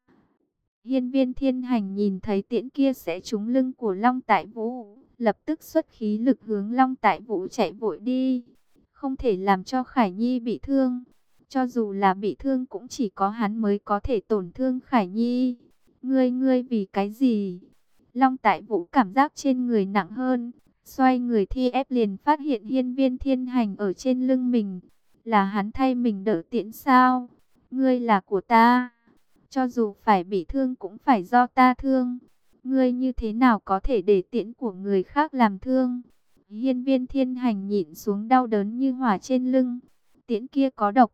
Hiên viên thiên hành nhìn thấy tiễn kia sẽ trúng lưng của Long Tại Vũ, lập tức xuất khí lực hướng Long Tại Vũ chạy vội đi. Không thể làm cho Khải Nhi bị thương. Cho dù là bị thương cũng chỉ có hắn mới có thể tổn thương Khải Nhi. Ngươi ngươi vì cái gì? Long Tại Vũ cảm giác trên người nặng hơn. Xoay người thi ép liền phát hiện hiên viên thiên hành ở trên lưng mình. Là hắn thay mình đỡ tiễn sao? Ngươi là của ta. Cho dù phải bị thương cũng phải do ta thương. Ngươi như thế nào có thể để tiễn của người khác làm thương? Hiên viên thiên hành nhịn xuống đau đớn như hỏa trên lưng. Tiễn kia có độc.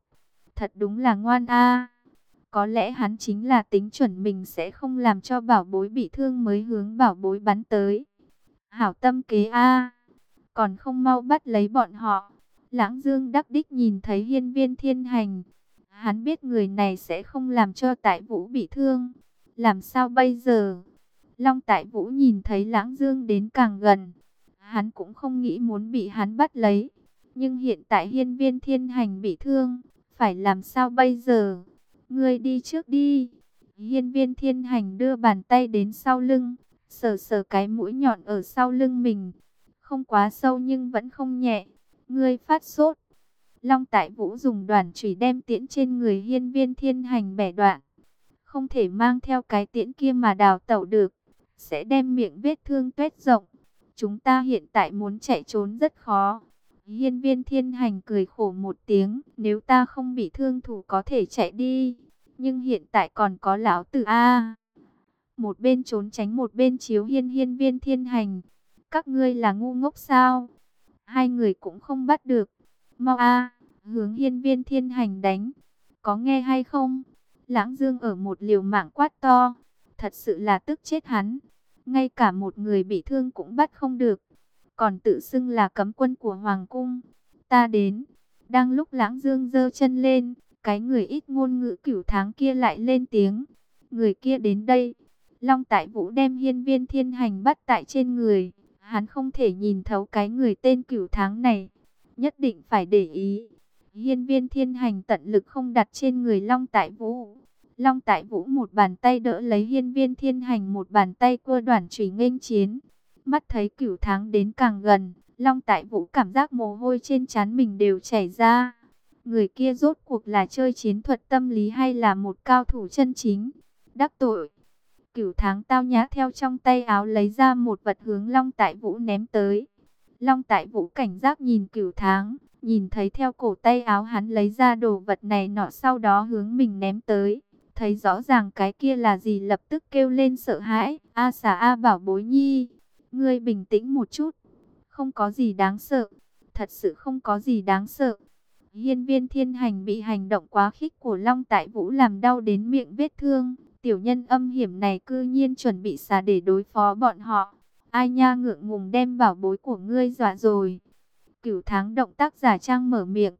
Thật đúng là ngoan a. Có lẽ hắn chính là tính chuẩn mình sẽ không làm cho bảo bối bị thương mới hướng bảo bối bắn tới. Hảo tâm kế a. Còn không mau bắt lấy bọn họ. Lãng Dương đắc đích nhìn thấy hiên viên thiên hành. Hắn biết người này sẽ không làm cho tại vũ bị thương. Làm sao bây giờ? Long tại vũ nhìn thấy lãng dương đến càng gần. Hắn cũng không nghĩ muốn bị hắn bắt lấy. Nhưng hiện tại hiên viên thiên hành bị thương. Phải làm sao bây giờ? Ngươi đi trước đi. Hiên viên thiên hành đưa bàn tay đến sau lưng. Sờ sờ cái mũi nhọn ở sau lưng mình. Không quá sâu nhưng vẫn không nhẹ. Ngươi phát sốt. Long Tại Vũ dùng đoàn chủy đem tiễn trên người hiên viên thiên hành bẻ đoạn. Không thể mang theo cái tiễn kia mà đào tẩu được. Sẽ đem miệng vết thương tuét rộng. Chúng ta hiện tại muốn chạy trốn rất khó. Hiên viên thiên hành cười khổ một tiếng. Nếu ta không bị thương thủ có thể chạy đi. Nhưng hiện tại còn có lão tử A. Một bên trốn tránh một bên chiếu hiên hiên viên thiên hành. Các ngươi là ngu ngốc sao? Hai người cũng không bắt được mau a hướng hiên viên thiên hành đánh. Có nghe hay không? Lãng Dương ở một liều mạng quát to. Thật sự là tức chết hắn. Ngay cả một người bị thương cũng bắt không được. Còn tự xưng là cấm quân của Hoàng Cung. Ta đến. Đang lúc Lãng Dương dơ chân lên. Cái người ít ngôn ngữ cửu tháng kia lại lên tiếng. Người kia đến đây. Long Tại Vũ đem hiên viên thiên hành bắt tại trên người. Hắn không thể nhìn thấu cái người tên cửu tháng này nhất định phải để ý. Hiên viên thiên hành tận lực không đặt trên người Long Tại Vũ. Long Tại Vũ một bàn tay đỡ lấy hiên viên thiên hành, một bàn tay cua đoàn trùy nghênh chiến. Mắt thấy cửu tháng đến càng gần, Long Tại Vũ cảm giác mồ hôi trên trán mình đều chảy ra. Người kia rốt cuộc là chơi chiến thuật tâm lý hay là một cao thủ chân chính? Đắc tội. Cửu tháng tao nhã theo trong tay áo lấy ra một vật hướng Long Tại Vũ ném tới. Long tại vũ cảnh giác nhìn cửu tháng, nhìn thấy theo cổ tay áo hắn lấy ra đồ vật này nọ sau đó hướng mình ném tới. Thấy rõ ràng cái kia là gì lập tức kêu lên sợ hãi. A xà A bảo bối nhi, ngươi bình tĩnh một chút. Không có gì đáng sợ, thật sự không có gì đáng sợ. Hiên viên thiên hành bị hành động quá khích của Long Tại Vũ làm đau đến miệng vết thương. Tiểu nhân âm hiểm này cư nhiên chuẩn bị xà để đối phó bọn họ. Ai nha ngượng ngùng đem bảo bối của ngươi dọa rồi. Cửu tháng động tác giả trang mở miệng.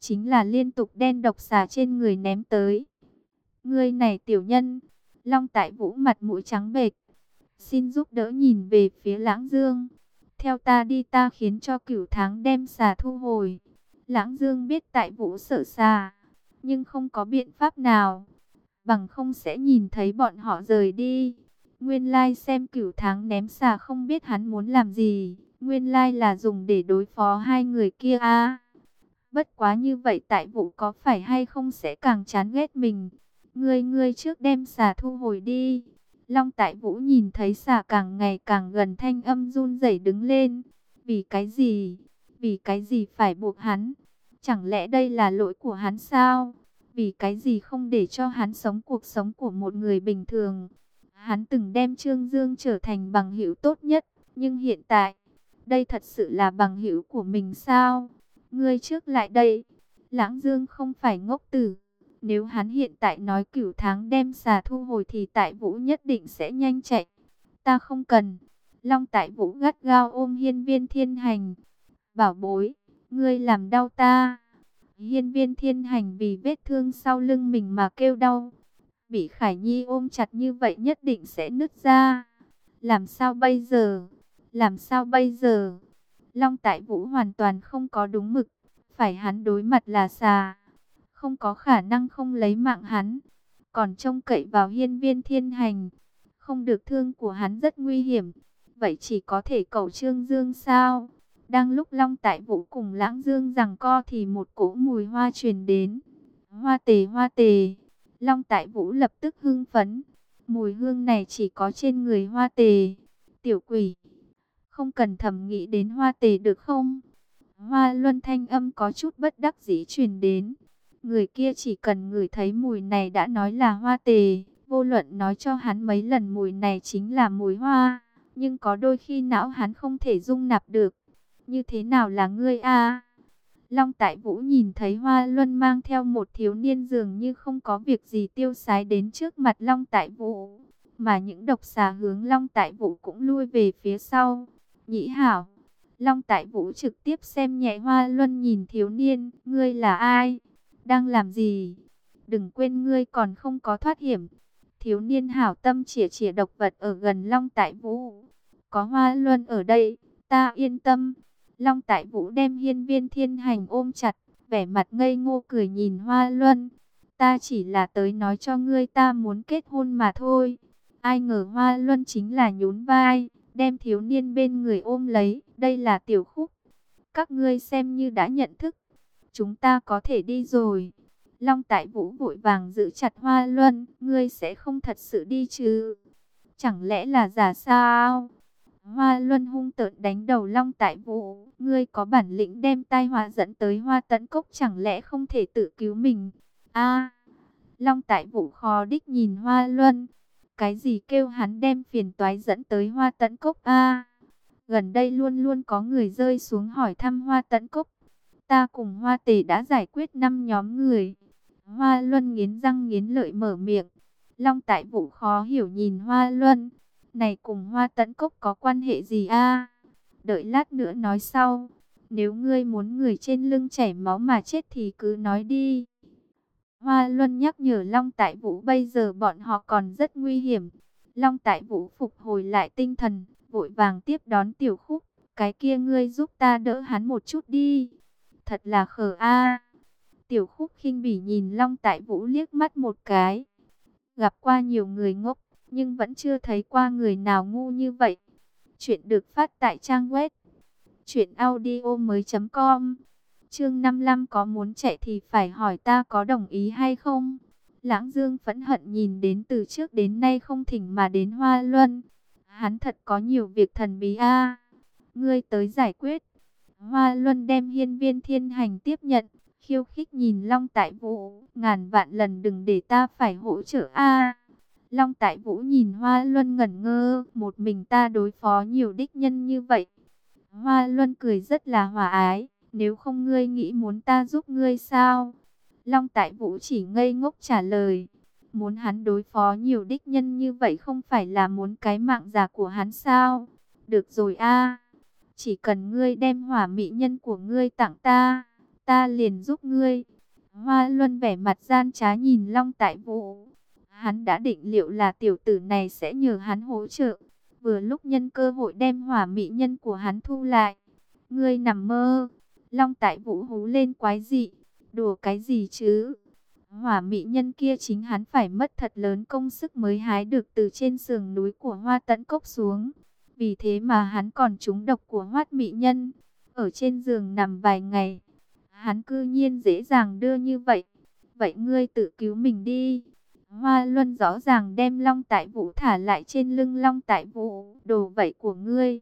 Chính là liên tục đen độc xà trên người ném tới. Ngươi này tiểu nhân. Long tại vũ mặt mũi trắng bệch. Xin giúp đỡ nhìn về phía lãng dương. Theo ta đi ta khiến cho cửu tháng đem xà thu hồi. Lãng dương biết tại vũ sợ xà. Nhưng không có biện pháp nào. Bằng không sẽ nhìn thấy bọn họ rời đi. Nguyên lai xem cửu tháng ném xà không biết hắn muốn làm gì. Nguyên lai là dùng để đối phó hai người kia a. bất quá như vậy tại vụ có phải hay không sẽ càng chán ghét mình. Ngươi ngươi trước đem xà thu hồi đi. Long tại vũ nhìn thấy xà càng ngày càng gần thanh âm run rẩy đứng lên. Vì cái gì? Vì cái gì phải buộc hắn? Chẳng lẽ đây là lỗi của hắn sao? Vì cái gì không để cho hắn sống cuộc sống của một người bình thường? Hắn từng đem Trương Dương trở thành bằng hữu tốt nhất, nhưng hiện tại, đây thật sự là bằng hữu của mình sao? Ngươi trước lại đây, Lãng Dương không phải ngốc tử. Nếu hắn hiện tại nói cửu tháng đem xà thu hồi thì tại vũ nhất định sẽ nhanh chạy. Ta không cần. Long tại vũ gắt gao ôm hiên viên thiên hành. Bảo bối, ngươi làm đau ta. Hiên viên thiên hành vì vết thương sau lưng mình mà kêu đau. Bị Khải Nhi ôm chặt như vậy nhất định sẽ nứt ra. Làm sao bây giờ? Làm sao bây giờ? Long Tại Vũ hoàn toàn không có đúng mực. Phải hắn đối mặt là xà. Không có khả năng không lấy mạng hắn. Còn trông cậy vào hiên viên thiên hành. Không được thương của hắn rất nguy hiểm. Vậy chỉ có thể cầu trương dương sao? Đang lúc Long Tại Vũ cùng Lãng Dương rằng co thì một cỗ mùi hoa truyền đến. Hoa tề hoa tề. Long Tại Vũ lập tức hưng phấn. Mùi hương này chỉ có trên người hoa tề. Tiểu quỷ. Không cần thầm nghĩ đến hoa tề được không? Hoa luân thanh âm có chút bất đắc dĩ truyền đến. Người kia chỉ cần ngửi thấy mùi này đã nói là hoa tề. Vô luận nói cho hắn mấy lần mùi này chính là mùi hoa. Nhưng có đôi khi não hắn không thể dung nạp được. Như thế nào là ngươi a? Long Tại Vũ nhìn thấy Hoa Luân mang theo một thiếu niên dường như không có việc gì tiêu sái đến trước mặt Long Tại Vũ. Mà những độc xà hướng Long Tại Vũ cũng lui về phía sau. Nhĩ hảo. Long Tại Vũ trực tiếp xem nhẹ Hoa Luân nhìn thiếu niên. Ngươi là ai? Đang làm gì? Đừng quên ngươi còn không có thoát hiểm. Thiếu niên hảo tâm chỉa chỉa độc vật ở gần Long Tại Vũ. Có Hoa Luân ở đây, ta yên tâm. Long Tại Vũ đem hiên viên thiên hành ôm chặt, vẻ mặt ngây ngô cười nhìn Hoa Luân. Ta chỉ là tới nói cho ngươi ta muốn kết hôn mà thôi. Ai ngờ Hoa Luân chính là nhún vai, đem thiếu niên bên người ôm lấy. Đây là tiểu khúc. Các ngươi xem như đã nhận thức. Chúng ta có thể đi rồi. Long Tại Vũ vội vàng giữ chặt Hoa Luân. Ngươi sẽ không thật sự đi chứ? Chẳng lẽ là giả sao? Hoa Luân hung tợn đánh đầu Long Tại Vũ, ngươi có bản lĩnh đem tai họa dẫn tới Hoa Tấn Cốc chẳng lẽ không thể tự cứu mình? A. Long Tại Vũ khó đích nhìn Hoa Luân, cái gì kêu hắn đem phiền toái dẫn tới Hoa Tấn Cốc a? gần đây luôn luôn có người rơi xuống hỏi thăm Hoa Tấn Cốc. Ta cùng Hoa Tề đã giải quyết năm nhóm người. Hoa Luân nghiến răng nghiến lợi mở miệng. Long Tại Vũ khó hiểu nhìn Hoa Luân này cùng hoa tấn cốc có quan hệ gì a? Đợi lát nữa nói sau. Nếu ngươi muốn người trên lưng chảy máu mà chết thì cứ nói đi. Hoa Luân nhắc nhở Long Tại Vũ bây giờ bọn họ còn rất nguy hiểm. Long Tại Vũ phục hồi lại tinh thần, vội vàng tiếp đón tiểu khúc. Cái kia ngươi giúp ta đỡ hắn một chút đi. Thật là khờ a. Tiểu khúc khinh bỉ nhìn Long Tại Vũ liếc mắt một cái. Gặp qua nhiều người ngốc, nhưng vẫn chưa thấy qua người nào ngu như vậy. Chuyện được phát tại trang web truyệnaudiomoi.com. Chương 55 có muốn chạy thì phải hỏi ta có đồng ý hay không? Lãng Dương phẫn hận nhìn đến từ trước đến nay không thỉnh mà đến Hoa Luân. Hắn thật có nhiều việc thần bí a. Ngươi tới giải quyết. Hoa Luân đem hiên viên thiên hành tiếp nhận, khiêu khích nhìn Long Tại Vũ, ngàn vạn lần đừng để ta phải hỗ trợ a. Long Tại Vũ nhìn Hoa Luân ngẩn ngơ, một mình ta đối phó nhiều đích nhân như vậy. Hoa Luân cười rất là hòa ái, nếu không ngươi nghĩ muốn ta giúp ngươi sao? Long Tại Vũ chỉ ngây ngốc trả lời, muốn hắn đối phó nhiều đích nhân như vậy không phải là muốn cái mạng già của hắn sao? Được rồi a, chỉ cần ngươi đem hỏa mỹ nhân của ngươi tặng ta, ta liền giúp ngươi. Hoa Luân vẻ mặt gian trá nhìn Long Tại Vũ, Hắn đã định liệu là tiểu tử này sẽ nhờ hắn hỗ trợ. Vừa lúc nhân cơ hội đem hỏa mỹ nhân của hắn thu lại. Ngươi nằm mơ. Long tại vũ hú lên quái dị. Đùa cái gì chứ? Hỏa mỹ nhân kia chính hắn phải mất thật lớn công sức mới hái được từ trên sườn núi của hoa Tẫn cốc xuống. Vì thế mà hắn còn trúng độc của hoát mỹ nhân. Ở trên giường nằm vài ngày. Hắn cư nhiên dễ dàng đưa như vậy. Vậy ngươi tự cứu mình đi. Hoa Luân rõ ràng đem Long Tại Vũ thả lại trên lưng Long Tại Vũ, đồ vậy của ngươi,